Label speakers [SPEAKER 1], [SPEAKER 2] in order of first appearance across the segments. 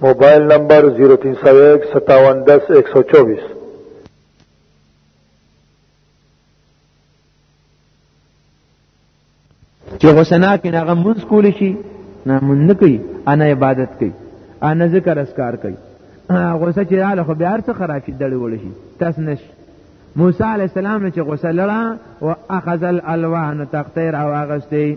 [SPEAKER 1] موبایل نمبر 03015710124
[SPEAKER 2] چې غسنا کې هغه منځ کول شي نه مونږ نه کوي انا عبادت کوي انا ذکر اسکار کوي غوسه چې اله خو بیا څه خراب شي دړي ول شي تاس نش موسی علی السلام چې غوسه لړه او اخذ الالوان تختیر او اغستی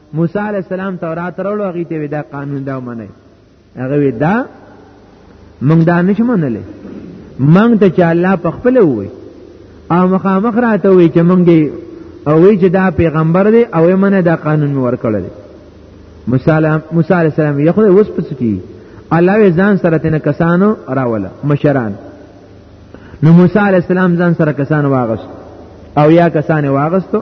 [SPEAKER 2] موسی علی السلام تورات راوړو هغه ته دا قانون دا منه هغه وی دا مونږ دا نشو منلې مونږ ته چې الله په خپل وې او مخامخ راته وې چې مونږ دی او وی چې دا پیغمبر دی او یې منه دا قانون ورکړل دی موسی علی السلام یې خو اوس پس کی الله یې ځان سره تنه کسانو راوله مشران نو موسی علی السلام ځان سره کسان واغست او یا کسان واغستو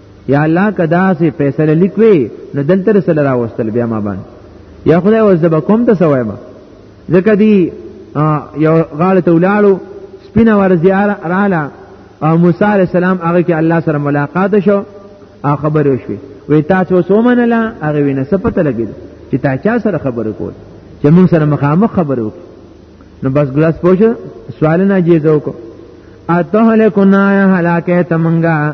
[SPEAKER 2] یا الله کدا سي فیصله لیکوي نو دلته سره راوستل بیا ما باندې یا خدای وز د کوم ته سوای ما ځکه دی یو غاړه ته ولاړو سپینه ور زیاره رااله او موسی علی السلام هغه کې الله سره ملاقات شو او خبر وشوي وې تا څه وسومنله هغه وینه سپته لګید چې تا چا سره خبرې کول چې موږ سره مخامخ خبرې وکړو نو بس ګلاس پوښه سوال نه جیزو کو اته له کو نه هلاکه تمنګا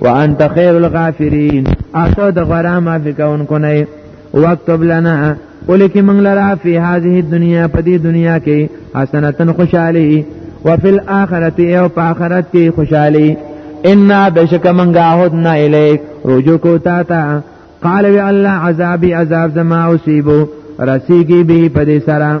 [SPEAKER 2] وانت خیر الغافرین اته د غرا معافی کون کو نه وکتب لنا ولکه من لرا فی هذه الدنيا پدی دنیا کې حسنتن خوشحالی وفي الاخره او په اخرت کې خوشحالی ان بشک من غاهدنا الیک رجو کو تا تا قال وی الله عذابی عذاب زما اوسیبو رسیږي به پدی سره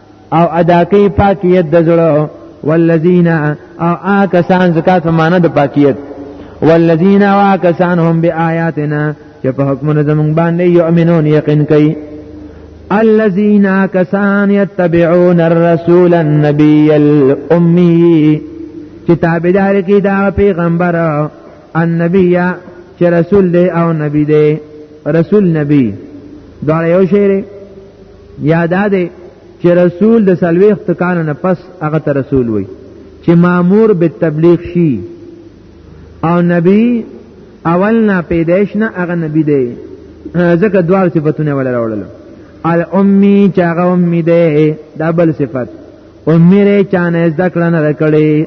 [SPEAKER 2] او ادا کوي پاکیت د زړه والذین او آکسان زکات په معنی د پاکیت والذین او آکسان هم بیااتنا چې په حکمونو زمونږ باندې یؤمنون یقین کوي الذين كسان يتبعون الرسول النبي الامي چې تابعدار کی دا پیغمبر النبي چې رسول دی او نبی دی رسول نبی دا یو شعر یاد ده چې رسول د سلوي اختکان نه پس هغه ته رسول وي چې مامور به تبلیغ شي او نبی اول نه پیدائش نه هغه نبی دی ځکه دوه صفاتونه ولا راوړل الامی چې هغه امید ده دا بل صفت او میرے چانه از دکړه نه کړي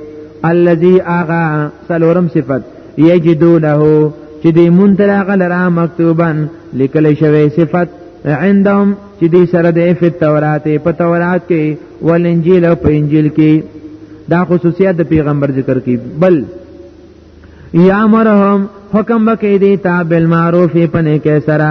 [SPEAKER 2] الذي اغا سلورم صفت یجدو له چې دې مون تر هغه لرا مکتوبن لیکل شوی صفت عندهم چې دې سره د اف تورات په تورات کې ول انجیل او په انجیل کې دا خصوصیات د پیغمبر ذکر کی بل یا مرهم حکم وکړي دې تا بالمعروف په نه کې سره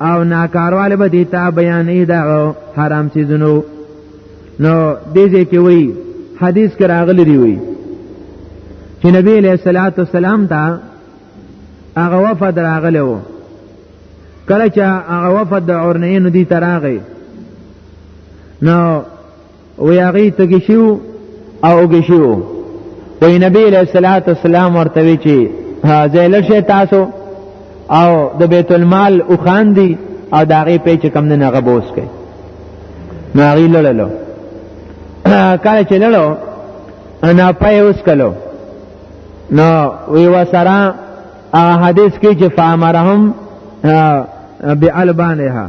[SPEAKER 2] او ناکارواله به دي تا بیانې دا حرام سيزونو نو دې ځکه وی حدیث کې راغلی دی وی چې نبی له صلوات و سلام ته هغه وفد راغلی وو کله چې هغه وفد د اورنین دی تراغی نو او یاغي تګی شو او وګی شو وی نبی علیہ الصلوۃ والسلام ورته وی چې زیل شي تاسو او د بیت المال او خان دی او داغه په چې کم نه غبوس کوي نو هغه لړلو کله چې لړلو انا پای اوس کلو نو وی وسرا حدیث کې چې فامرهم بعلبانها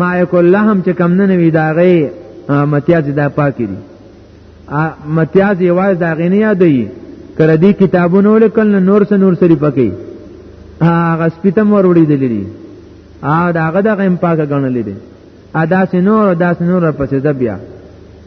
[SPEAKER 2] ما یکل لهم چې کم نه وی دا غي متیاز دا پاکي دي متیاز یواز دا غي نه یادوي کړه دي کتابونه لیکل نور سره نور سری پکې هغه سپیتم ور وړي دي ا داغه دغه پاکه غنلې دي ادا سينور ادا سينور پسې ځبیا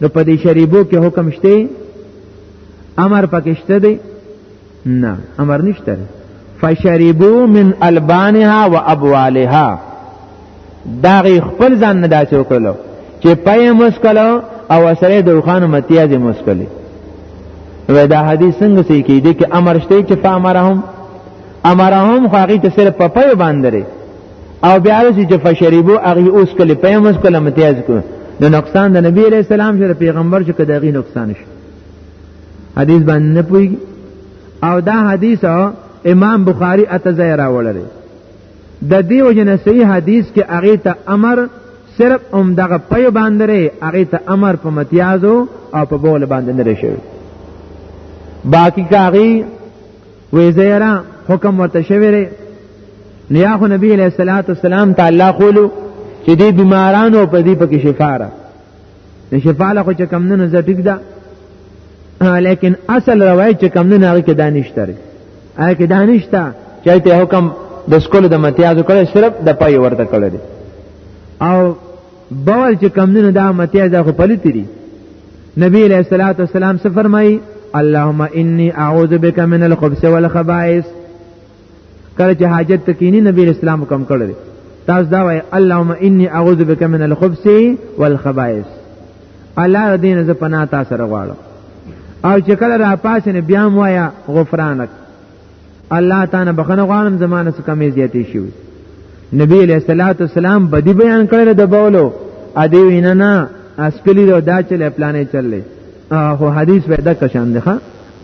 [SPEAKER 2] نو په دې شریبو کې حکم شته امر پکې شته دی نه امر نشته فشربوا من البانها وابوالها دا غي خپل ځان نه داسې وکړلو چې پي مسکلو او سره دوخان متیازي مسکلي و دا حدیث څنګه سې کې دي کې امر شته چې فامرهم امرهم خو هغه ته صرف په پي باندې او بیا رسی چې فشربو هغه اوس کله پیم اوس کله متیاز کو نو نقصان د نبی علیہ السلام شو پیغمبر شو کده غي نقصان شو حدیث باندې نه پوي او دا حدیث امام بخاری اتزای راوړل د دې وجنه صحیح حدیث کې هغه ته امر صرف هم دغه پي باندې هغه ته امر په متیازو او په بول باندې نه شوی باقی کاغي وې زیرا حکم ورته شوی دی نیا خو نبی علیہ الصلوۃ والسلام تعالی قولو چې دې بیمارانو په دې پکې شفا را نه شفا له خو چې کم نه زټیک ده لیکن اصل روایت چې کم نه هغه کې دانشته لري هغه کې دانشته چې ته حکم د سکول د متیازو کړي صرف د پای ورته کړی او بول چې کم نه دا متیا دا خو پلیت دي نبی علیہ الصلوۃ والسلام څه فرمایي اللهم انی اعوذ بک من الخبث والخبائث کله چې حاجت تکینی نبی اسلام کم کړل تاسو دا وای اللهم انی اعوذ بک من الخبث والخبائث الله دین ز پناه تاسو غواړم او چې کله را پاسنه بیا موایا غفرانک الله تعالی بخنه غوانم زمانه څخه کمې زیاتې شوی نبی علیہ الصلوۃ والسلام بدی بیان کړل د بولو ا دې وینا نه اسکلی دا دا چلې پلانې چلې هو حدیث پیدا کشان دی ها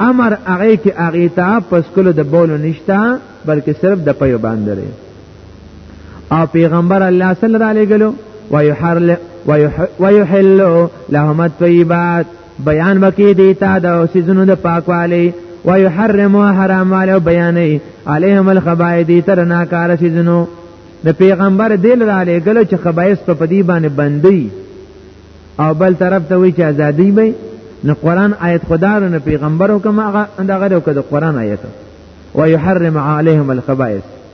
[SPEAKER 2] امر هغه کې هغه ته پس کول د بولو نشتا بلکې صرف د پیو باندې او پیغمبر الله صلی الله علیه وسلم ويحرل ويحل لهم الطيبات بیان وکي دیتا د سيزونو د پاکوالي ويحرم حرام والو بیانې عليهم الخبائث دي تر ناکاره سيزونو د پیغمبر دل را لګل چې خبائث په پدی باندې بندي او بل طرف ته وی چې ازادي وي نو قران آیت خدا او پیغمبر حکم هغه دغه د قران آیت ويحرم عليهم الخبائث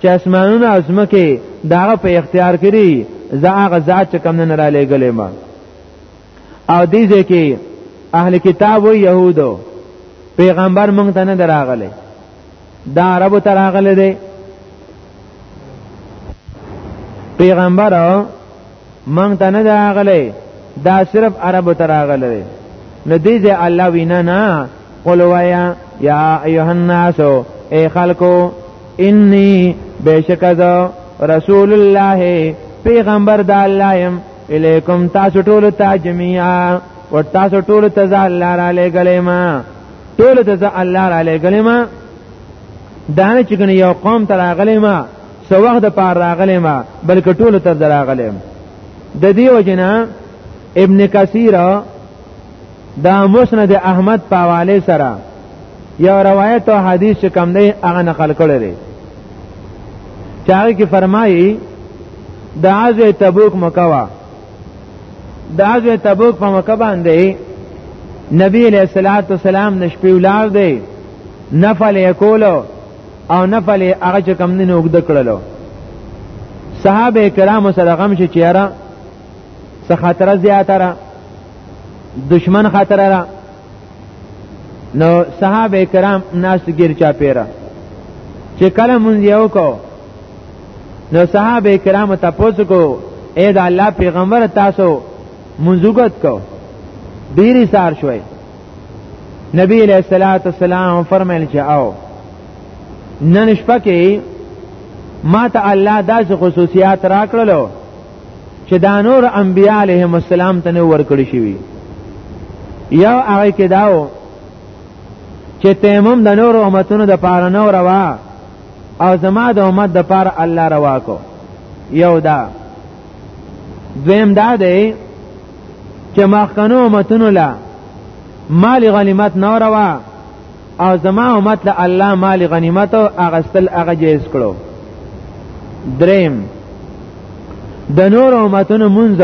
[SPEAKER 2] چې اسمانونه او زمکه داغه په اختیار کړي زه هغه ذات چې کم نه را لېګلې ما او دې ځکه اهل کتاب او يهودو پیغمبر مونږ ته نه دراغله دا عربو ته راغله دي پیغمبر مونږ ته نه راغلی دا صرف عربو ته راغلی نو دې ځای الله وینا نه قل وایا یا ایها الناس ای خلکو انی بشک ذا رسول الله پیغمبر د الله يم الیکم تاسو ټول ته جميعا و تاسو ټول ته ځ الله را لګلې ما ټول ته ځ الله را لګلې ما دانه چې کنه یو قوم تر اغلې ما څو وخت د پار راغلی ما بلکې ټولو ته دراغلی د دې وجنه ابن کثیر دا مسند احمد په حواله سره یو روایت او حدیث چې کم دی هغه نقل کړی دی چاغه کې فرمایي د عزوه تبوک مکوا د عزوه تبوک په مکه باندې نبی علیہ الصلوۃ والسلام نشپیولار دی نفل یې کولو او نفل هغه چې کم نه وګد کړلو صحابه کرام سره غم شي چیرې څه خطر زیاته را دشمن خطر را نو صحابه کرام ناس ګیر چا پیرا چې کله مونږ یو کو نو صحابه کرام تاسو کو اې دا الله پیغمبر تاسو منځوګت کو ډیری سار شوي نبی علیہ الصلوۃ والسلام فرمایل چې او نن شپه کې ما ته الله داسې خصوصیات راکړلو چې دا نور انبیاء علیهم السلام ته نه ورکړی شوی یو هغه کې داو چې تیمم د نور امتونو د پاره نه روا او زما د امت د پاره الله روا کو یو دا دویم دا دی چې مخکنو امتونو لا مال غنیمت نه وروا او زما امت له الله مال غنیمت او اغستل هغه جایز کړو دریم د نور امتونو مونږ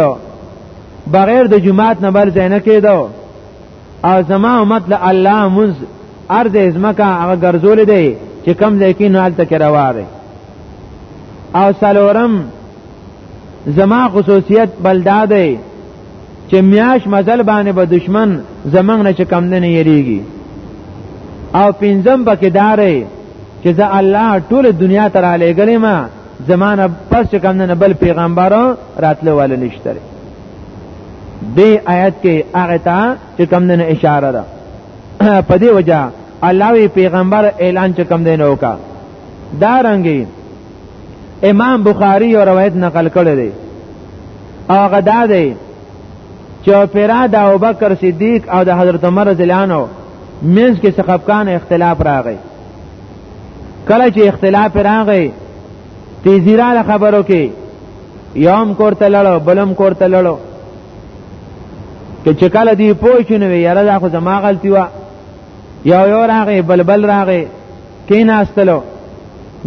[SPEAKER 2] بغیر د جمعات نه بل ځای نه کېدو او زما امت له الله مونږ ارزه ازمکه هغه ګرځول دی چې کم ځای کې نه حالت کې راواره او سلورم زما خصوصیت بلدا دی چې میاش مزل باندې به دشمن زمنګ نه چې کم نه یریږي او پنځم پکې دارې چې زه الله ټول دنیا تر علی ګلې ما زمانه پس چې کم نه بل پیغمبر راتلو ول نشته دی آیت کې هغه ته چې کم نه اشاره ده په دې وجہ الله پیغمبر اعلان چې کم دینه وکړه دارنګي امام بخاری یو روایت نقل کړی دی هغه دا دی چې پیرا د ابوبکر صدیق او د حضرت عمر رضی الله عنه منځ کې سخفکان اختلاف راغی کله چې اختلاف راغی تیزی را خبرو کې یوم کوړته لړو بلم کوړته لړو چې کله دی پوه شنو یاره دا خو زما غلطي و یو یو راغی بلبل راغی کیناستلو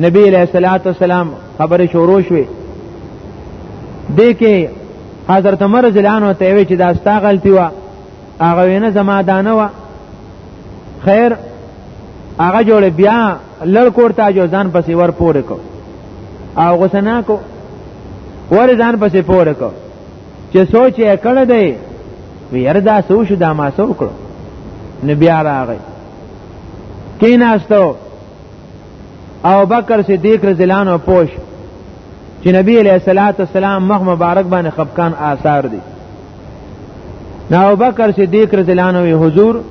[SPEAKER 2] نبی علیہ الصلوۃ والسلام خبره شروع شوه د کې حضرت عمر جلانو ته وی چې دا ستا غلطي و هغه وینه زما دانه و خیر هغه جوړ بیا لړ کوړتا جو ځان پسې ور پورې کو او غسنا کو ور ځان پسې پورې کو چې سوچ یې کړه دی ویردا سوچ دا ما سو کړو نبی راغی کیناستو او بکر صدیق رضی الله عنه پوش چې نبی علیہ الصلوۃ والسلام مخ مبارک باندې خفقان آثار دي نو ابو بکر صدیق رضی الله عنه حضور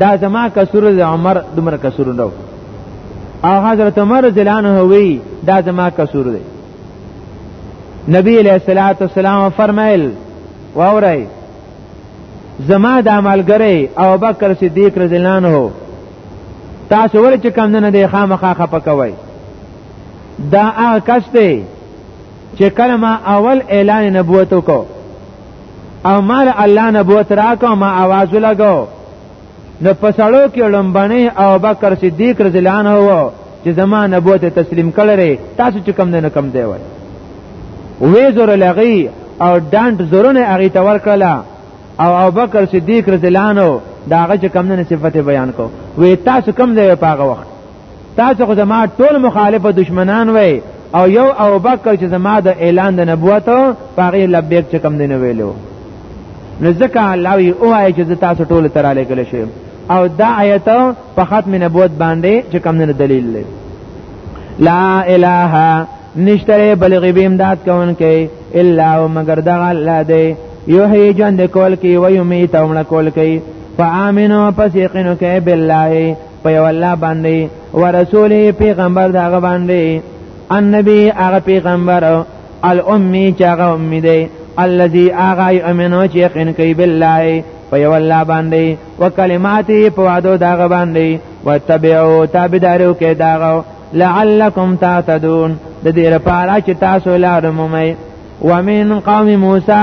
[SPEAKER 2] دا زما کسر د عمر دمر کسر نو او حضرت عمر رضی الله عنه وی دا زما کسر دی نبی علیہ الصلوۃ والسلام فرمایل واورای زما د عملګری او بکر صدیق رضی الله عنه تاسو ول چې کم نه دی خامخا خپه کوي دا هغه کس دی چې کله ما اول اعلان نبوت وکړ او مال الله نبوت راکو ما आवाज لګو نو په سړو کې لومبنی او بکر صدیق رضی الله عنه وو چې زما نبوت تسلیم کړی تاسو چې کم نه کم دی وای وې زور لغی او دانت زورونه هغه ته ورکړه او ابوبکر صدیق رضی الله عنه دا هغه چې کم نه صفته بیان کو وې تاسو کم دی په هغه وخت تاسو خو زما ټول مخالف دشمنان وای او یو او بکر چې زما د اعلان د نبوت پاغي لبیک چې کم دینه ویلو نو ځکه الله وی او آی چې تاسو ټول تر علیکل شي او دا آیت په ختم نبوت باندې چې کم نه دلیل لري لا اله نشتره بلغ بیم داد کون که الا او مگر دغه الله دی یحیی جند کول کی و یمیت او مړ کول کی فآمنو پس یقینو که بالله په یو الله باندې ورسول پیغمبر دا غ باندې النبي هغه پیغمبر الامی چې هغه امي دی الذي اغا يؤمنو چې يقين کوي بالله په یو الله باندې وکلماتي په وعده دا غ باندې وتبعوا تابعدارو کې دا غ لعلکم تعتدون د دې لپاره چې تاسو لار مومئ ومن قوم موسی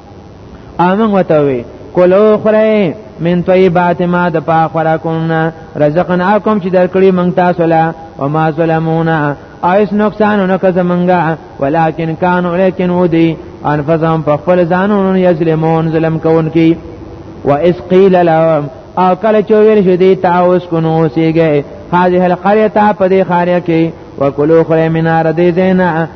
[SPEAKER 2] امن وتوي کولو خره من طیبات ما د پا خوراکون رزقناکم چې درکړي مونږ تاسو له او ما ظلمونا ایس نقصان نه که زمونږه ولیکن کان ولیکن ودی انفسهم په خپل ځانونو یظلمون ظلم کوونکی و اس قیل لهم او کله چې ویل شو دی تاوس کو نو سیږي هذه القريه په دې خاریا کې وکلو خره من ارض زینا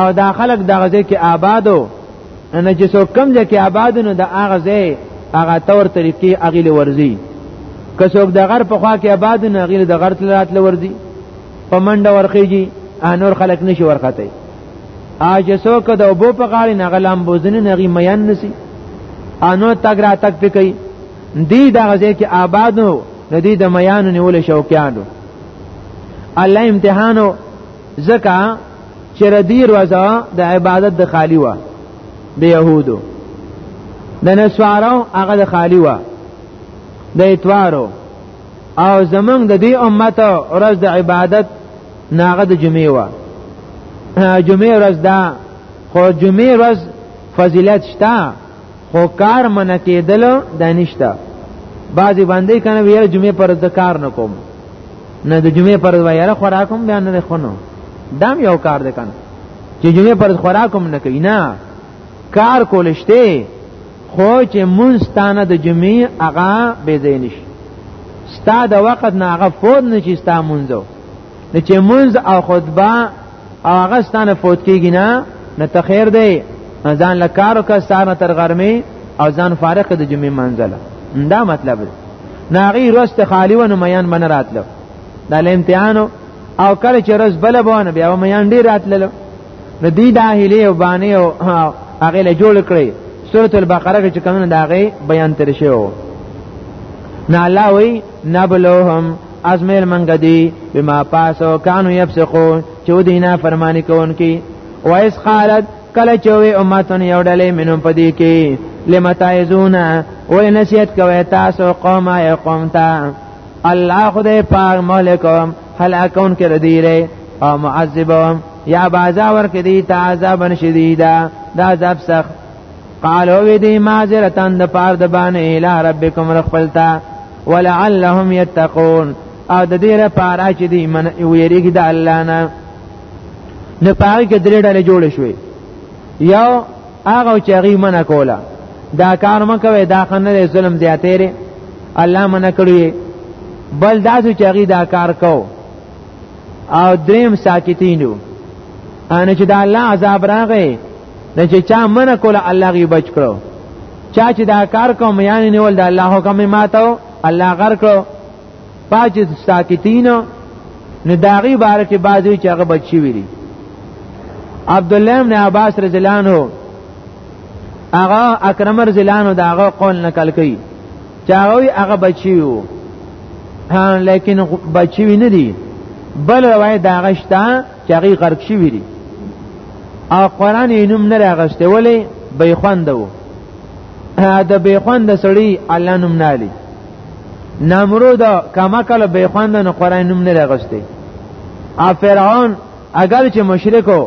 [SPEAKER 2] او دا خلک د غزه کې آبادو نه چې څوک کم ځای کې آبادو نو د هغه ځای هغه تور طریقې اغیل ورزي که څوک د غر په خوا کې آبادو نه اغیل د غر تل راتل ورزي په منډه ورخیږي انور خلک نشي ورخته اج څوک د وبو په غاړي نه غلام بوزنه نه غي میان نسی انو تګ را تک پکې دی د غزه کې آبادو ندی د میان نیول شوکیانو الله امتحانو ځکه چې ردی روزه د عبادت د خالی و د يهودو د نسوارو هغه د خالی و د اتوارو او زمنګ د دې امت ورځ د عبادت ناغه د جمعې و جمعې ورځ دا خو جمعې ورځ فضیلت شته خو کار منه کېدل دا نشته بعضې باندې که نه ویره جمعې پر د کار نه کوم نه د جمعې پر ویره خوراک هم بیا نه دی خونو دا هم یو کار دی که نه چې جمعې پر خوراک هم نه کوي نه کار کول شته خو چې مونځ تا نه د جمعې هغه بېځای نه شي ستا د وخت نه هغه فوت نه شي ستا مونځ نو چې منځ او خطبه او هغه ستانه فوت کیږي نه نه ته خیر دی ځان له کارو کا ستانه تر غرمې او ځان فارغ د جمعې منځله دا مطلب دی ناغي روست خالی و نو میان من راتلو دا امتحانو او کله چې روز بل بونه بیا میان ډیر راتللو نو دی داهلی او باندې او هغه له جوړ کړی سورۃ البقره کې چې کوم دا غي بیان تر شوی نه الله وی نبلوهم ازمیل منګ دی بما پاسو کانو یفسقون چې دینه فرمانی کوونکی وایس قالت کله چې وي امتون یو ډلې منو پدې کې لمتایزونا و نسیت کوي تاسو قوم یا قوم تا الله خدای پاک مالکم هل اكون کې ردی لري او معذبهم یا بازا ور کې دي تعذابن شدیدا دا عذاب سخت قالو وی دی معذرتان د پاره د باندې اله ربکم رخلتا ولعلهم یتقون او د دې لپاره چې دی من ویریږي د الله نه نو پاره کې درې ډلې جوړې شوې یو هغه چې هغه منع کوله دا کار مکوي دا خنه ظلم زیاتې لري الله منع کړی بل داسو چې هغه دا کار کو او دریم ساکتینو ان چې د الله عذاب راغی نه چې چا منه کوله الله غي بچ کړو چا چې دا کار کوم یعنی نیول د الله حکم ماتو الله غر کړو پاج ساکتینو نه داغي بار کې بازوی چې هغه بچی ویری عبد الله بن عباس رضی الله عنه هغه اکرم رضی الله عنه داغه قول نقل کړي چې هغه هغه بچی وو لیکن بچی نه دی بل روایت داغه شته چې هغه غرق شي ویری او قران یې نوم نه راغشته ولې به خوند وو دا به خوند سړی الله نوم نه لري نمرود کما کله به خوند نه قران نوم نه راغشته ا فرعون اگر چې مشرکو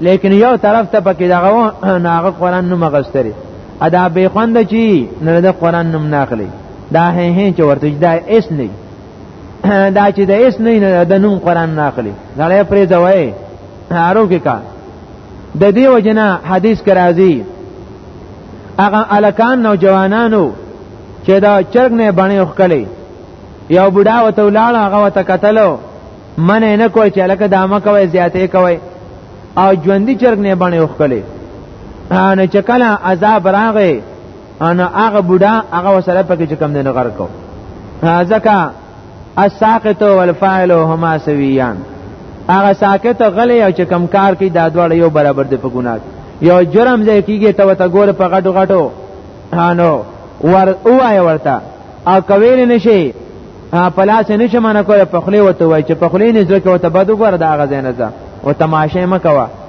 [SPEAKER 2] لیکن یو طرف ته پکې دغه نه هغه قران نوم غشتري ادا به خوند چی نه د قران نوم نه اخلي دا هه هه چې ورته دا اس نه دا چې د اس نه د نوم قران نه اخلي زړه پرې ځوي هارو کې کا د دې وجنه حدیث کرازي هغه الکان نوجوانانو چې دا چرګ نه باندې وکړي یو بډا وته ولاړ هغه وته قتلو من نه کوي چې لکه دامه کوي زیاتې کوي او ژوندۍ چرګ نه باندې وکړي ان چې کله عذاب راغی انا هغه بوډا هغه وسره پکې چې کم نه غرق کو ځکه الساقط والفاعل هما سویان هغه ساکت غلی او چې کم کار کوي دا دواړه یو برابر دي په ګناه یو جرم ځای کیږي ته وته ګوره په غټو غټو هانو ور اوای ورته او کویل نشي په لاس نشي منه کوله په خلی وته وای چې په خلی نه ځکه وته بد وګوره دا غزنه ځه او تماشه مکوه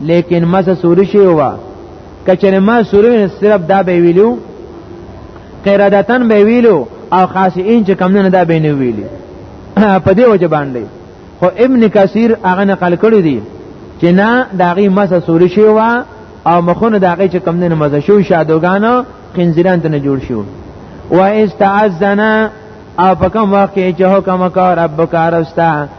[SPEAKER 2] لیکن مزه سوري شي وا کچره ما سوري صرف دا به ویلو قرادتن به ویلو او خاصین چې کم نه دا به نه ویلی په دې وجه باندې خو ابن کثیر هغه نقل کړی دی چې نه داغي مسه سوري شي وا او مخونه داغي چې کم نه مزه شو شادوګانو خنزیران ته نه جوړ شو و استعذنا او په کوم وخت کې چې حکم وکړ ربک ارستا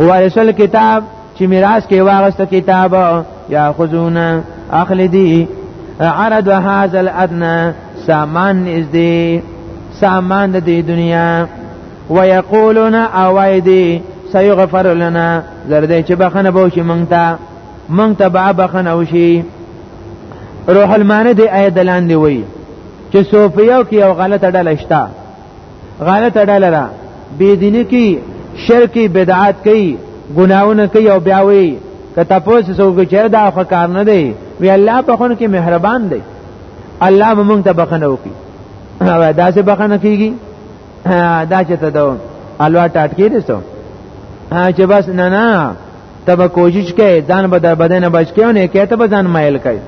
[SPEAKER 2] ورسل کتاب چې میراث کې واغست کتاب یا خذونا اخلی دی عرض هذا الادنى سامان نزدې سامان د دې دنیا ويقولون اويدي سيغفر لنا زردې چې بخنه بو شي مونږ ته مونږ ته به بخنه وشي روح المانه دې آیت لاندې وایي چې صوفیو کې یو غلطه ډله شته غلط ډله ده بی دینی کی شرکی بدعات کوي ګناونه کوي او بیا وی که تاسو څوګه چر دا خو کار نه دی وی الله په خون کې مهربان دی الله به مونږ ته بخنه وکي دا څه بخنه کیږي دا چې ته دا الوا ټاټ کې دي څو چې بس نه نه تب کوشش کوي ځان به د بدن بچ کوي نه کوي ته به ځان مایل کوي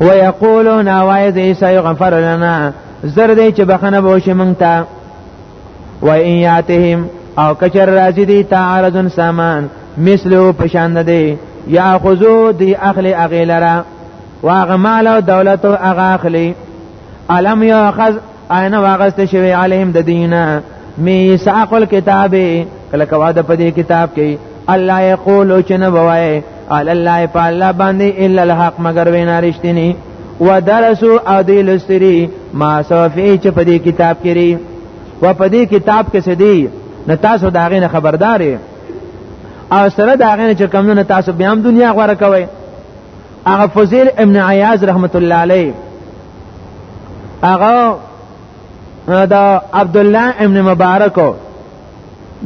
[SPEAKER 2] ويقولون وايد عيسى يغفر لنا زر دې چې بخنه به شي مونږ ته و ان یاتهم او کچر راځي دي تعارضن سامان مثلو پشان دي یا خذو دی اخلی اغیلرا واغ مال او دولت او اغه اخلی علم یاخذ آینه واغست شوی علیهم د دینه میثاق الكتاب کله کوا د پدې کتاب کې الله یقول چې نه بوای علی الله په الله باندې الا الحق مگر وینا رښتینی ودرسو او دی لستری ما صوفی چې پدې کتاب کې ری و پدې کتاب کې سدی نه تاسو دا غینه خبردارې او سره دا غینه چې کمونه تاسو بیا هم دنیا غوړه کوئ هغه فضیل ابن عیاض رحمت الله علیه هغه دا عبد الله ابن مبارک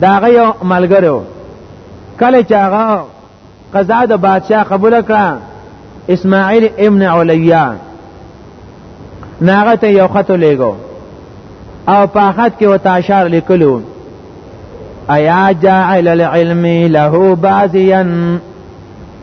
[SPEAKER 2] دا هغه یو ملګری کله چې هغه قضا د بادشاہ قبول کړه اسماعیل ابن علیا ناغه ته یو خط لګو او په خط کې وتا اشاره لیکلو ایا جاعل العلم له بازیان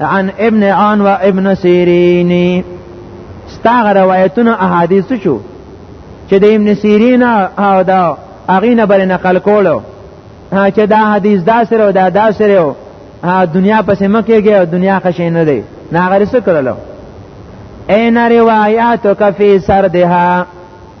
[SPEAKER 2] عن ابن عون و ابن سیرین ستاغ روایتونو احادیث شو چې د ابن سیرین او دا اغینه بر نقل کولو چې دا حدیث دا سره او دا دا سره او دنیا پسې مکیږي او دنیا خشې نه دی ناغرسه کړلو اے نہ روایات کفی سردها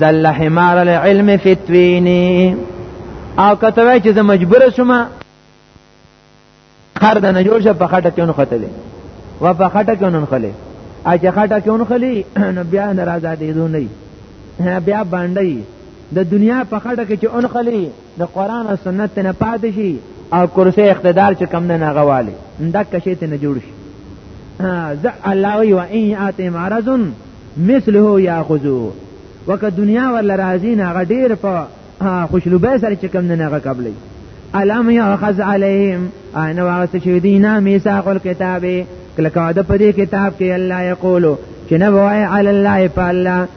[SPEAKER 2] زل حمار العلم فی التوین او کته وای چې زه مجبور شوم خر د نه جوړ شه په خټه کې ون خطلې و په خټه کې ون خلې اج خټه کې ون خلې نو بیا ناراضه دي دوی نه بیا باندې د دنیا په خټه کې چې ون خلې د قران او سنت نه پاتې شي او کرسي اقتدار چې کم نه نغواله دا کشي ته نه جوړ شي ذا الله وی و ان یاتی مرض مثله یاخذو وک دنیا ول راضی نه غډیر په خوشلوبه سره چې کم نه غ قبلې الم یاخذ علیهم ان واست شوی دینا میثاق الكتاب کله کا د پدې کتاب کې الله یقولو چې نه وای علی الله فالله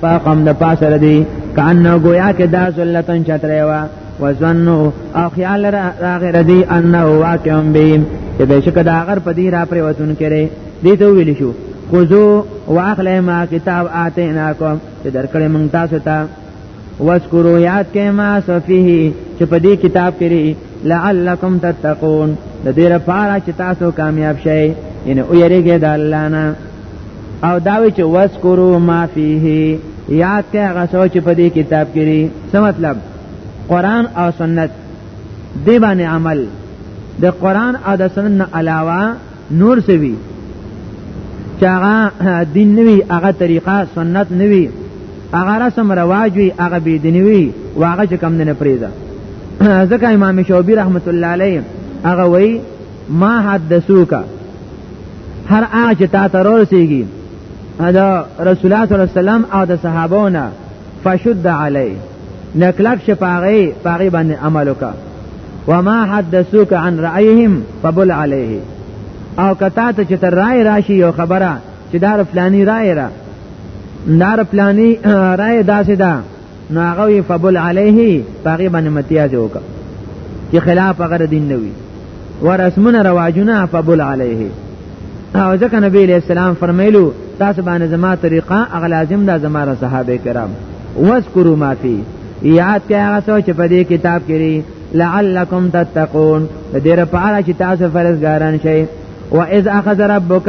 [SPEAKER 2] فاقم د پاسه ردی کانه گویا کې دا ذلتن چتره وا وزنو او خیال را غیر دی انه واقع بهم چې بشک دا غر په دې را پرې وتون کړي دې ته ویل شو خذو واخلې ما کتاب آتیناکم چې درکړې مونږ تاسو ته واسکرو یاد کې ما صفیه چې په دې کتاب کې لعلکم تتقون د دې لپاره چې تاسو کامیاب شئ ان او یریږي د الله نه او داوی چې وذکروا ما فيه یاد کې هغه سوچ په دې کتاب کې لري څه مطلب قران او سنت دی باندې عمل د قران او د سنت نه علاوه نور څه وی چې هغه دین نوی هغه طریقه سنت نوی هغه رسم رواج وی هغه بی دین وی واغه چې کم نه پریزه ځکه امام شوبی رحمت الله علیه هغه وی ما حدثوک هر هغه چې تا ته رسیږي دا رسول الله صلی الله علیه وسلم او د صحابونه فشد علی نکلک شپاغي پاغي باندې عمل وکا وما حدثوک عن رأيهم فبل عليه او کتا ته چې تر رائے راشي یو خبره چې دار فلانی رائے را دار فلانی رائے داسې ده دا نو هغه وی فبل علیه پاغي باندې متیاز وکړه چې خلاف هغه دین نه وي ورسمونه رواجونه فبل علیه او ځکه نبی علیہ السلام فرمایلو تاسو باندې زما طریقه هغه لازم ده زما را صحابه کرام واذکروا ما فی یاد کړئ هغه څه چې په دې کتاب کې لري لعلکم تتقون د دې لپاره چې تاسو فرزګاران شئ واذ اخذ ربک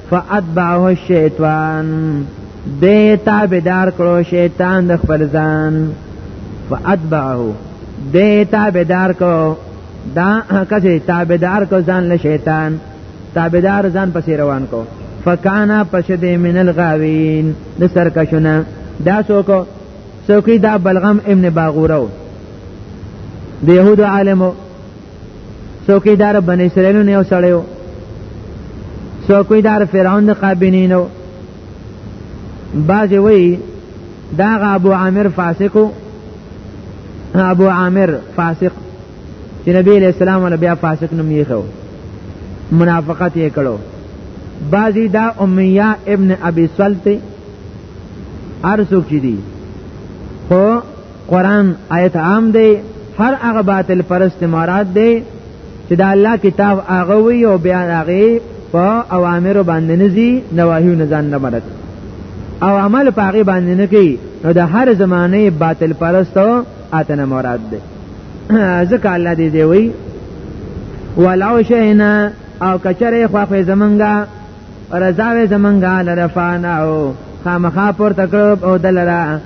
[SPEAKER 2] فاتبعه الشیطان دې تابعدار کړو شیطان د خپل ځان فاتبعه دې تابعدار کړو دا کسه تابعدار کو ځان له شیطان تابعدار ځان پسې روان کو فکانا پشد من الغاوین د سرکشونه دا څوک څوک دا بلغم ابن باغورو د يهودو عالمو څوکیدار بن اسرائیل نه یو سړیو څوکیدار فرعون د قابینینو باز وی دا ابو عامر فاسقو ابو عامر فاسق چې نبی علیہ السلام ول بیا فاسق نوم یې خو منافقت یې کړو بعضی دا امیہ ابن ابی سلط ارسو کی دی خو قران آیت عام دی هر هغه باطل پرست مراد دی چې د الله کتاب هغه وی او بیا هغه په اوامر باندې نزي نواهیو نه ځان نه مراد او عمل په هغه باندې نه کوي نو د هر زمانه باطل پرستو اتنه مراد ده ځکه الله دې دی وی ولو شئنا او کچره خوخه زمنګا رضاوی زمنګا لرفانا او خامخا پر تکرب او دلرا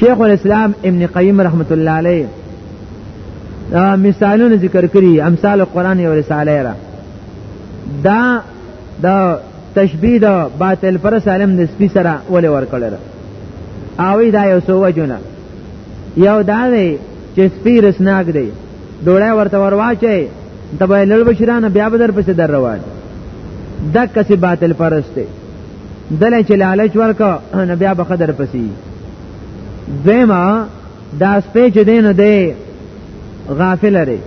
[SPEAKER 2] شیخ الاسلام ابن قیم رحمت الله علیه مثالونه ذکر کړي امثال قرآن یو رساله را دا د تشبیه د باطل پر سالم د سپی سره ولې ورکړل او دا یو سو وجونه یو دا دی چې سپی رسناک دی ډوړی ورته ورواچي ته به لړ بشرانه بیا به در پسې در روان دک کسي باطل پرسته دله چې لالچ ورکو نو بیا به خدر پسی دیمه دا سپې چې دین دی غافل لري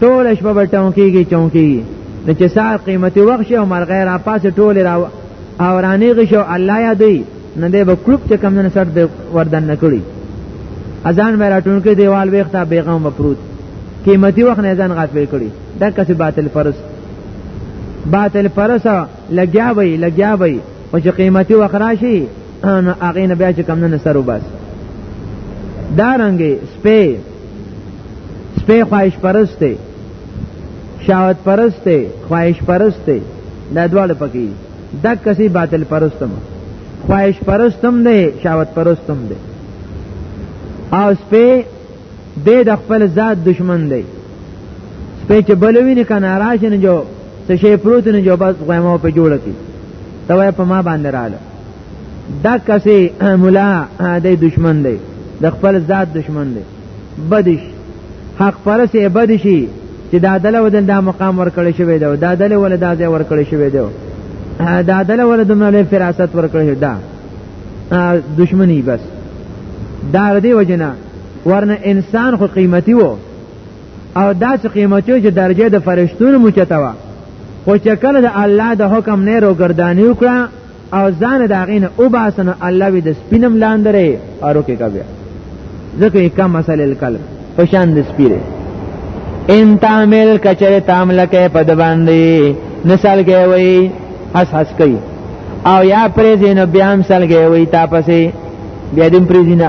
[SPEAKER 2] ټول شپه به چونکیږي چونکیږي نو چې سار قیمتي وخت شي او مرغې را پاسې ټول را او رانیږي شو الله یا دی نو دی به کلوب چې کم نه سر د وردن نه کړي اذان مې راټونکې دیوال ویخته بیغم مپروت قیمتي وخت نه ځان غافل کړي دا کسي باطل فرض باطل فرض لګیا وي لګیا وي او چې قیمتي وخراشي نو هغه نه بیا چې کم نه سر وباس دا رنګي سپې سپې خواهش پرسته شاوت پرسته خواهش پرسته دا دواړه پکې دا کسي باطل پرستم خواهش پرستم دی شاوت پرستم دی او سپې دی د خپل ذات دشمن دی سپی چې بلوي نه کنه راشي نه جو څه شي پروت نه جو بس غوامه په جوړه کی ته وای په ما باندې رااله دا کسي مولا د دشمن دی د خپل ذات دشمن دی بدش حق پرسه بدشي چې دا دله ودل دا مقام ورکړی شوی دی دا دله ول دا ځای ورکړی شوی دی دا دله ول دومره له فراست ورکړی دا دشمنی بس دا ردی وجنه ورنه انسان خو قیمتي وو او دا چې قیمتي چې درجه د فرشتونو موچته وه خو چې کله د الله د حکم نه روګردانی وکړه او ځان د هغې نه وباسنه الله وي د سپینم لاندې رې ارو کې کوي ځکه یې کم مسل القلب په شان د سپیره ان تعمل کچره تعمل کې په د باندې مثال کې وای حس حس کوي او یا پرې زینو بیا مثال کې وای تاسو بیا دې پریزینا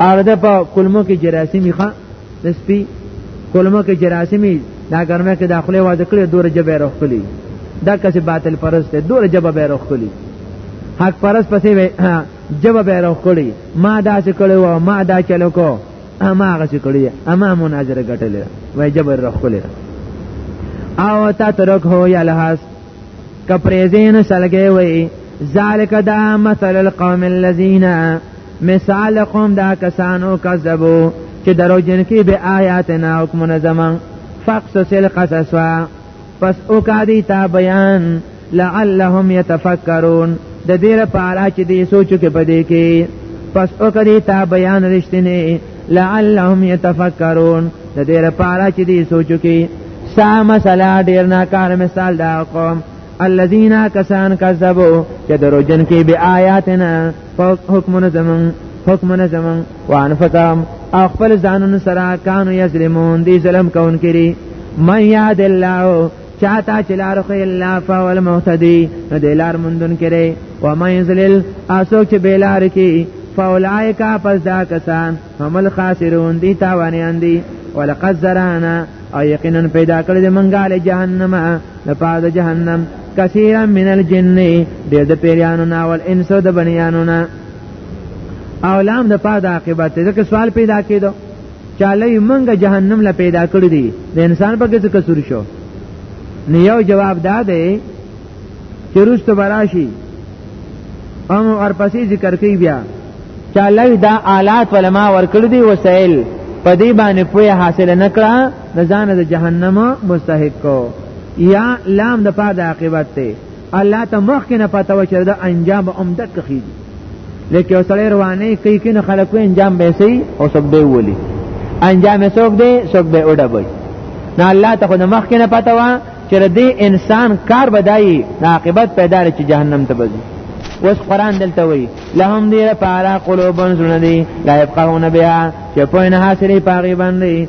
[SPEAKER 2] هغه د په کلمو کې جراثیمي ښه د سپي کلمو کې جراثیمي دا ګرمه کې داخله واځ کړې دوره جبه روخلي دا کسي باطل پرست دی دوره جبه به روخلي حق پرست پسې جبه به روخلي ما دا څه کړو ما دا چلو کو اما هغه څه کړی اما مناظره ګټلې وای جبه روخلي او تا ترک هو یا لحاظ کپریزین سلګي وي ذالک دا مثل القوم الذين مثال قوم دا کسانو کذبو چې درو جن کې به آیاتنا حکم نظم فقصص القصص پس او کادی تا بیان لعلهم يتفکرون د دې لپاره چې دې سوچو کې پدې کې پس او کړي تا بیان رښتینه لعلهم يتفکرون د دې لپاره چې دې سوچو کې سا مسله ډیر ناکار مثال دا قوم الذين کسان کذبوا چې دروژن کې به آیاتنا حکمونه زمون حکمونه زمون وانفسهم او خپل ځانونو سره کانو یظلمون دي ظلم کون کړي من یاد الله چاته چې لار خو الله فاول مهتدی نو د لار مندون کړي و ما یذلل اسو چې بلار کې فاولائک پس دا کسان هم الخاسرون دي تاوانیان دي ولقد زرانا او یقینا پیدا کړی د منګه له جهنم نه پاد جهنم کثیرا من الجن ډېر د پیرانو نه ول انسو د بنیانو نه او لام د پاد عاقبت ځکه سوال پیدا کېدو چاله منګه جهنم لا پیدا کړی دی د انسان په کې څه قصور شو نو یو جواب دا دی چې رست براشي هم ورپسې ذکر کوي بیا چاله دا آلات ولما ورکړ دی وسایل په دې باندې پوهه حاصل نه کړه د ځان د جهنم مستحق کو یا لام د پاد عاقبت ته الله ته مخ کې نه پته و چې دا انجام به هم دک خي لکه یو سړی روانه کوي کې نه خلکو انجام به سي او سب به ولي انجام سوک دی سوک به اوډه وي نه الله ته خو نه مخ کې نه پته و چې دې انسان کار بدایي د عاقبت پیدا لري چې جهنم ته بځي اوس قران دلته وی لهم دی لپاره قلوبن زړه دی لا يفقهون بها چې په نه حاصلې پاغي باندې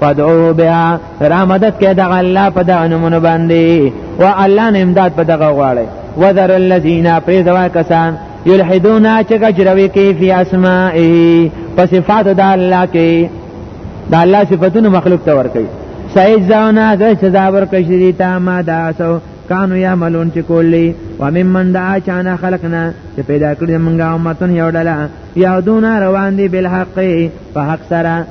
[SPEAKER 2] فدعو بها را مدد کې د الله په دغه نمونه باندې و الله نه امداد په دغه غواړي وذر الذين فيذوا کسان یلحدون چې کجروي کې فی اسماءه په صفات د الله کې د الله صفاتونه مخلوق ته ورکي سید زاونه د سزا ورکړي دي تا ما داسو کانو یعملون چې کولی و ممن دعا چانا خلقنا چې پیدا کړی موږ امتون یو ډله یادونه روان دي بالحق په حق سره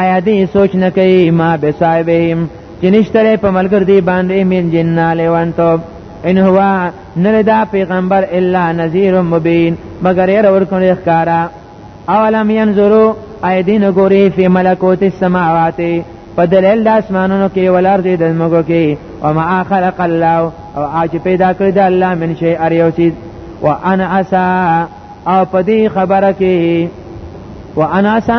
[SPEAKER 2] آیا دې سوچ نه کوي ما به صاحبهم چې نشتره په ملګر دی باندې من جننا لیوانتو ان هو نه دا پیغمبر الا نذیر مبین مگر ير ور کړی ښکارا اولم ينظروا ايدين غوري في ملکوت السماوات په دلیل د اسمانونو کې ولر دي د موږ کې او ما خلق الله او اج پیدا کړی د الله من شي ار یو چیز وانا اسا او په دې خبره کې وانا اسا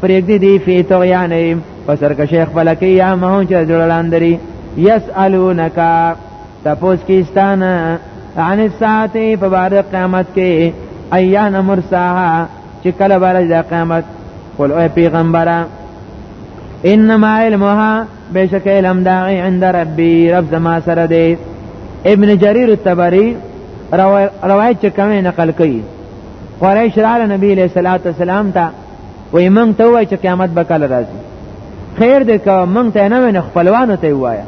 [SPEAKER 2] پرېږدي دی فی طغیانهم په سرکشۍ خپله کې یا مهون چې زړه لاندري یسألونک تپوس کیستانه عن الساعت په بار قیامت کې ایان مرساها چې کله بار د قیامت قل او پیغمبره انما علمها بشک علم داغی عند ربی رب زما سره دی ابن جریر التبری روایت چې کومه نقل کړي قریش را نبی له صلوات والسلام ته وای مونږ ته وای چې قیامت به کله راځي خیر دې که مونږ ته نه وینې خپلوانو ته وایا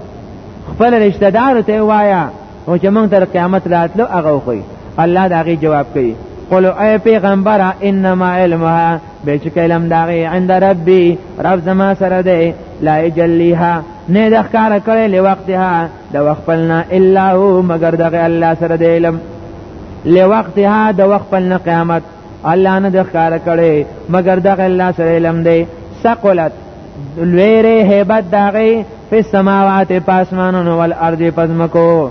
[SPEAKER 2] خپل رشتہ دار ته وایا او چې مونږ تر قیامت راتلو هغه خو الله دا غي جواب کوي قل اي پیغمبر انما علمها بشک علم داغي عند ربي رب زما سره دی لا يجليها نه د ښکار کړي لوقتها د وقفلنا الا هو مگر دغه الله سره دی علم لوقتها د وقفلنا قیامت الله نه د ښکار کړي مگر دغه الله سره علم دی ثقلت لویره هیبت داغي په سماوات پاسمانونو ول ارض پزمکو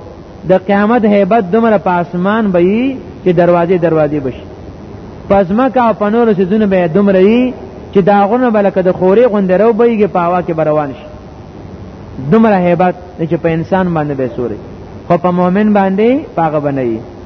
[SPEAKER 2] د قیامت هیبت دومره په اسمان به وي چې دروازې دروازې بشي پزمکه او پنور سيزونه به دومره وي چې داغونه بلکې د خوري غوندرو بهږي په هوا کې روان شي دومره هیبت چې په انسان باندې به سوري خو په مؤمن باندې پاغه بنئي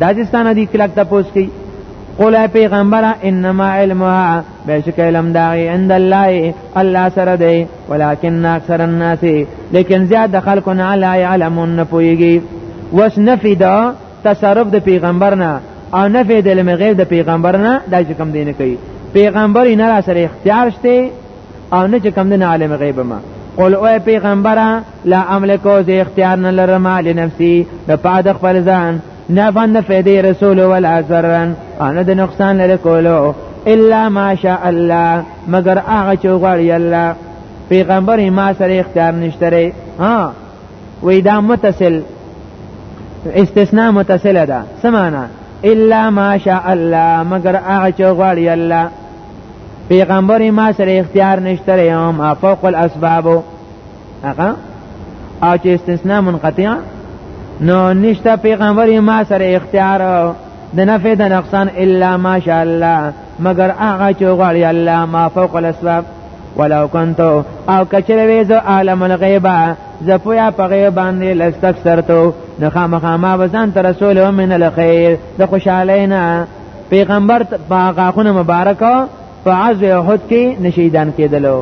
[SPEAKER 2] دا چې ستانه دی کلک تاسو کوي قول پیغمبره انما علمها بشک علم داغی عند الله الله سره دی ولكن اکثر الناس لیکن زیاد خلق نه علی علمون پویږي وس نفی دا تصرف د پیغمبر نه او نفی د علم غیب د پیغمبر نه دا چې کم دینه کوي پیغمبر نه را سره اختیار شته او نه چې کم نه عالم غیب ما قل او پیغمبره لا املکو زه اختیار نه لرم علی نفسی د پاد خپل ځان نه فن فیدی رسول ولا ضررن انا د نقصان لري کولو الا ماشاء الله مگر هغه چې غواړي الله پیغمبر ما سره اختیار نشته ها وې دا متصل استثناء متصله ده سمانا الا ماشاء الله مگر هغه چې غواړي الله پیغمبر ما سره اختیار نشته یم فوق الاسباب هغه او چې استثناء منقطع نو نشته پیغمبر ما سره اختیار د نفع د نقصان الا ماشاء الله مگر هغه چې غواړي الله ما فوق الاسباب ولو كنت او کچره وې زه عالم الغیبه زه پویا په غیب باندې لستکثرتو نو خامخا ما وزن تر رسول من الخير د خوشالینا پیغمبر په غاخونه مبارک په عز احد کې نشیدان کېدلو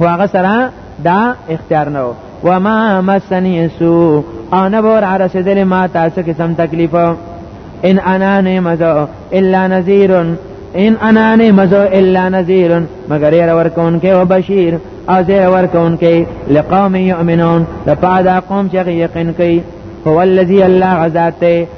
[SPEAKER 2] واغه سره دا اختیار نه و ما مسنی سو او نه بور رسیدلې ما تاسو کې سم تکلیف ان انا نه مزو الا نذیر ان انا نه مزو الا نذیر مگر ير ورکون کې او بشیر او زیر ورکون کې لقوم یؤمنون لپاره قوم چې یقین کوي هو الذی الله غزاته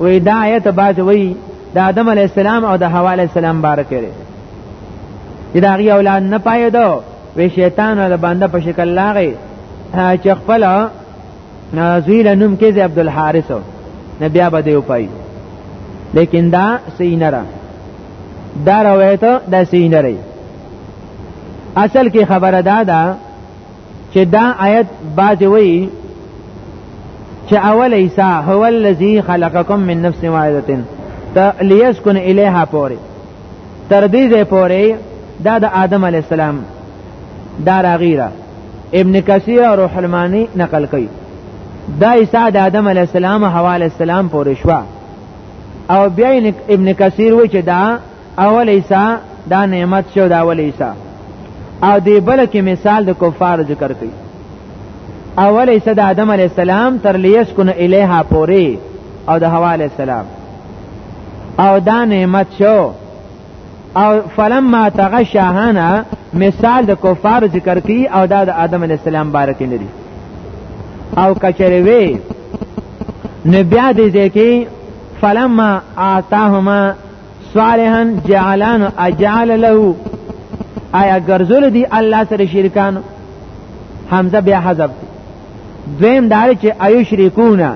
[SPEAKER 2] وې دا آیت باز وی د آدم علی السلام او د حوا علی السلام بار کړي دا غي اولاد نه پایدو وی شیطان ول باندې په شکل لاغي چې خپل زویل نوم کې زی عبد الحارث نه بیا به دی پای لیکن دا سینره دا روایت دا سینره اصل کې خبره دا ده چې دا آیت باز وی چې اول عیسی هو الذی خلقکم من نفس واحده ته لیسکن الیها پوری تر دې ځای پوری دا د آدم علی السلام دا راغیره ابن کثیر او روح المانی نقل کوي دا عیسی د آدم علی السلام او حوا علی السلام پورې شو او بیا ابن کثیر و چې دا اول عیسی دا نعمت شو دا اول عیسی او دی بل کې مثال د کفار ذکر کوي اول عیسی د آدم علی السلام تر لیس کن الیها پوری او د حوا علی السلام او دا نعمت شو او فلما تغشاهنا مثال د کفار ذکر کی او دا د آدم علی السلام بارک لري او کچره وی نبیا دې ځکه فلما آتاهما صالحا جعلان اجعل له آیا ګرځول دي الله سره شرکان حمزه بیا حذف دویم دا چې ایو شریکونه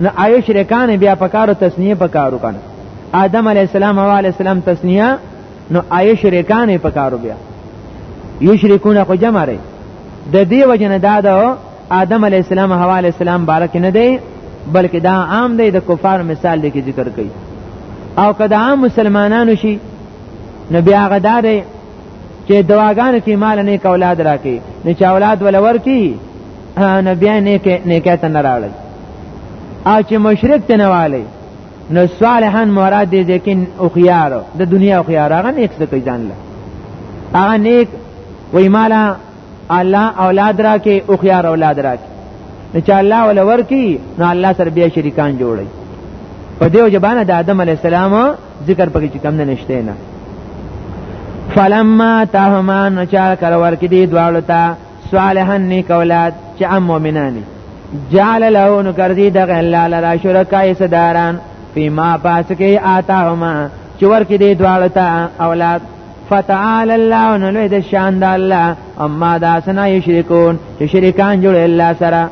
[SPEAKER 2] نو ایو شریکان بیا پکارو تسنیه پکارو کنه آدم علی السلام او علی السلام تسنیه نو ایو شریکان پکارو بیا یو شریکونه خو جمع لري د دې وجنه دا ده آدم علی السلام حوا علی السلام بارک نه دی بلکې دا عام دی د کفار مثال دی کې ذکر کوي او کدا عام مسلمانانو شي نو بیا غدار چې دواګان کې مال نه کولاد راکې نه چې اولاد ول ورکی نو بیا نه کې نه کې تن راړل او چې مشرک تنواله نو صالحان مراد دې ځکه او خيار د دنیا او خيار هغه نیک څه کوي ځان له هغه نیک وای مالا الله اولاد را کې او خيار اولاد را کې نو چې الله ول ورکی نو الله سره بیا شریکان جوړي په دې وجبانه د آدم علی السلام ذکر پکې چې کم نه نشته نه فلما تهما نچار کر ورکی دی دواړو ته صالحا نیک اولاد چې ام مؤمنانی جعل له نو ګرځي د الله لرا شرکای صداران فيما پاس کې آتاهما چې ورکی دی دواړو ته اولاد فتعال الله نو لوی د شان د الله اما دا سنا یشرکون چې شریکان جوړ الله سره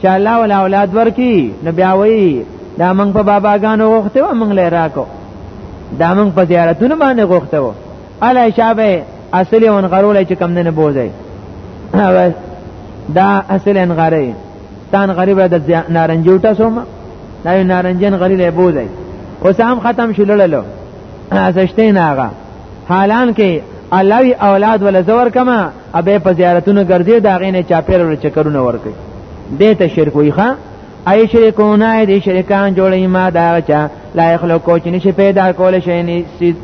[SPEAKER 2] چې الله ولا اولاد ورکی نو بیا وی دا موږ په باباګانو غوښته و موږ لې راکو دا موږ په زیارتونو باندې غوښته و الی شابه اصلي اون غرول چې کم نه بوزي دا اصل ان غری تان غریب د نارنجوټه سوم دا نارنجن غری له بوزي اوس هم ختم شلللو سشته نه هغه حالان کې الله وی اولاد ول زور کما ابه په زیارتونو ګرځي دا غینه چاپیر ور چکرونه ور کوي دې ته شرک وی ښا ای شرکونه دې شرکان جوړي ما دا چا لا یخلقو چې نشي پیدا کول شي نه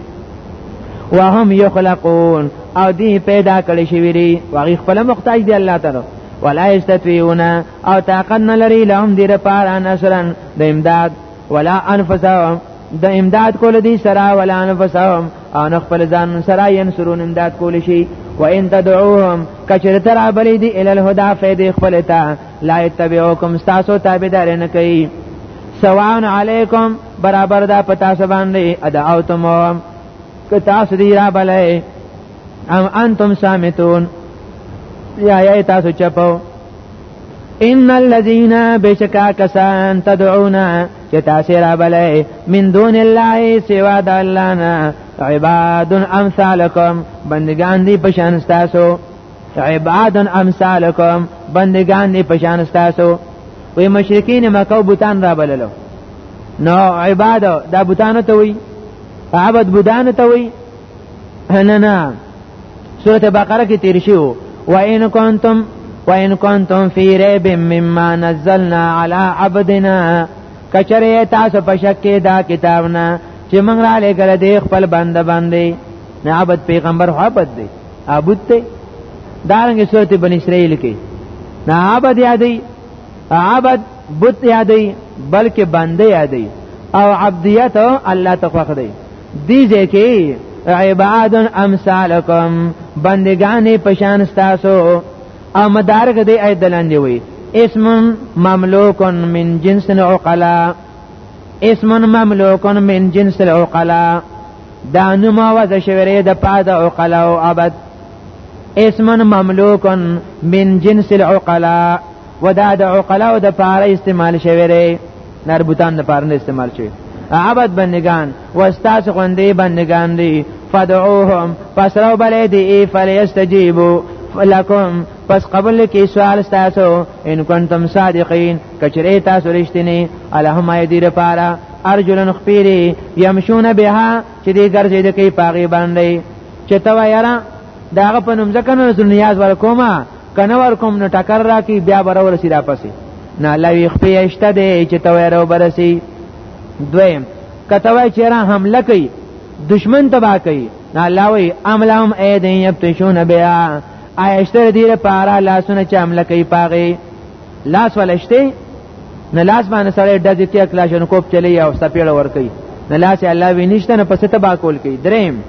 [SPEAKER 2] وهم یخلقون او دی پیدا کړی شوی دی وغي خپل محتاج دی الله تعالی ولا یستطيعون او طاقت نه لري لهم دې لپاره نصرن د امداد ولا انفسهم د امداد کول دي سره ولا انفسهم ان خپل ځان سره ينصرون امداد کول شي وان تدعوهم کچر تر بلی دی ال الهدى فید خپل تا لا يتبعوكم تاسو تابعدار نه کوي سواء علیکم برابر دا پتا سبان دی ادا او تم که تاسو دی را بلای ام انتم سامتون یا یا تاسو چپو ان الذين بشکا کسان تدعونا چې تاسو را بلې من دون الله سوا د الله نه عباد امثالکم بندگان دي پشان تاسو عباد امثالکم بندگان دي پشان تاسو وی مشرکین مکه بوتان را بللو نو عباد دا بوتان ته وی عبادت بودان ته وی نه نه سورته بقره کې تیر شو و ان کنتم و ان کنتم فی ریب مما نزلنا علی عبدنا کچره تاسو په شک کې دا کتاب نه چې موږ را لګل دی خپل بند باندې نه عبد پیغمبر عبد دی عبد ته دارنګ سورته بنی اسرائیل کې نه عبد یادې عبد بت یادې بلکې بنده یادې او عبدیت الله تخوخ دی دی ځکه عباد امثالکم بندگان پشان تاسو او مدارک دی ایت دلاندې وي اسم مملوک من جنس العقلاء اسم مملوک من جنس العقلاء دا نوم وځ شوی د پاد عقلاء او عبد اسم مملوک من جنس العقلاء و دا د عقلاو د پاره استعمال شوی دی نر بوتان د پاره استعمال شوی عبد بندگان و استاس خوندې بندگان دي فدعوهم پس رو بلې دي فلیستجیبو لکم پس قبل کی سوال ستاسو ان کنتم صادقین کچری تاسو رښتینی الہم ایدی لپاره ارجلن خپیری یمشون بها چې دی ګرځي د کی پاغي باندې چې تو یاره داغه په نوم ځکه نو نیاز ورکوما کنه ور کوم نو ټکر را کی بیا بر ورسی را پسی نه لوی خپې اشته دی چې توې رو برسی دویم کتوې چې را حمله کوي دشمن تبا کوي نه الله وی عملهم ايدن يبتشون بها آیشتر دیر پارا لاسونه چې عمله کوي پاغي لاس ولشته نه لاس باندې سره د دې تک لاشن کوپ چلی او سپیړه ور کوي نه لاس الله وینښت نه پسته با کول کوي دریم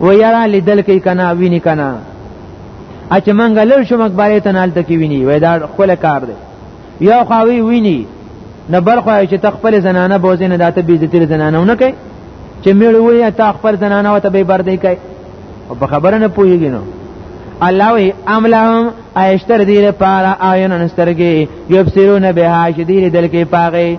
[SPEAKER 2] و یاره لیدل کوي کنه ویني کنه اچ منګ لر شو مقبره ته نال تکي ویني وای دا خپل کار دی یو خواوی ویني نه بل خو چې تخپل زنانه بوزینه داته بي عزت زنانه نه کوي چې میړ وی ته خپل زنانه وته به بردی کوي او په خبره نه پوهیږي نو الله وی املهم ایشتر دیر پارا آیون نسترگی یبسرون بها شدیر دل کې پاغی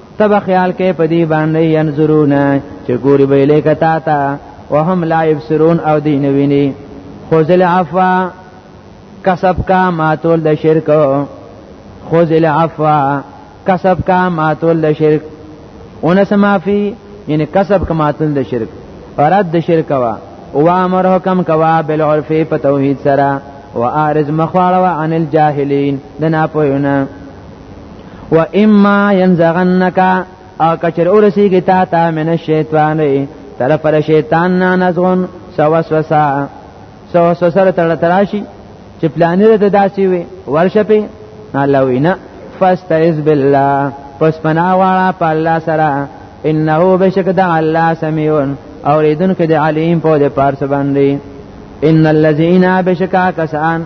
[SPEAKER 2] تب خیال کې پدی باندې ينظرون چې ګوري به لیکه تا تا وهم لا يبصرون او دین ویني خذل عفوا کسب کا ماتول د شرک خذل عفوا کسب کا ماتول د شرک اونس معافی یعنی کسب کا ماتول د شرک رد د شرک وا او امر حکم کوا بالعرف په توحید سره و ارز مخواړه عن الجاهلین د ناپوهونه و اما ينزغنک او کچر اورسیږي تا ته من الشیطان طرف له شیطان نه نزغون سوسوسه سوسوسه تر تراشی چې پلانې ته داسي وي ورشه په الله وینا فاستعذ بالله پس پناه واړه په الله سره انه بشک د الله سميع اوریدونکو د علیم په دې پارس باندې ان الذين بشکا کسان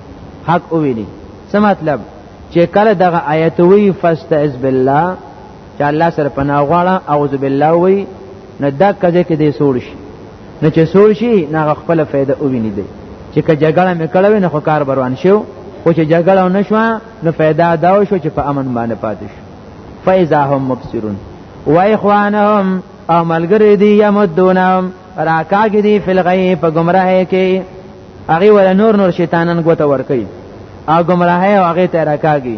[SPEAKER 2] حق وویلی څه مطلب چې کله دغه آیت وی فاستعذ بالله چې الله سره پناه غواړه اعوذ بالله وی نه دا کځه کې دې سوړ شي نه چې سوړ شي نه خپل فائدہ وویني دی چې که جګړه مې کړو نه خو کار بروان شو خو چې جګړه نه شو نو فائدہ دا شو چې په امن باندې پاتې شو فاذا هم مبصرون و اخوانهم او ملګری دی یمدونهم راکاږي دی فل غیب په گمراهی کې هغه ول نور نور شیطانان غوته ور کوي او گمراهي او هغه ته راکاږي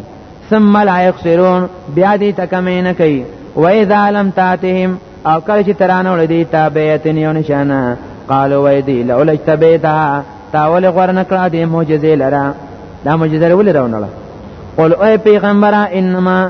[SPEAKER 2] ثم لا يخسرون بیا دې تکمه نه کوي و اذا لم تاتهم او کله چې ترانه ول دي تابعتن یو نشانه قالوا وای دی لولا اجتبیتها تاول غور نکړه دې معجزې لره دا معجزه ولې راونړه قل اے پیغمبره انما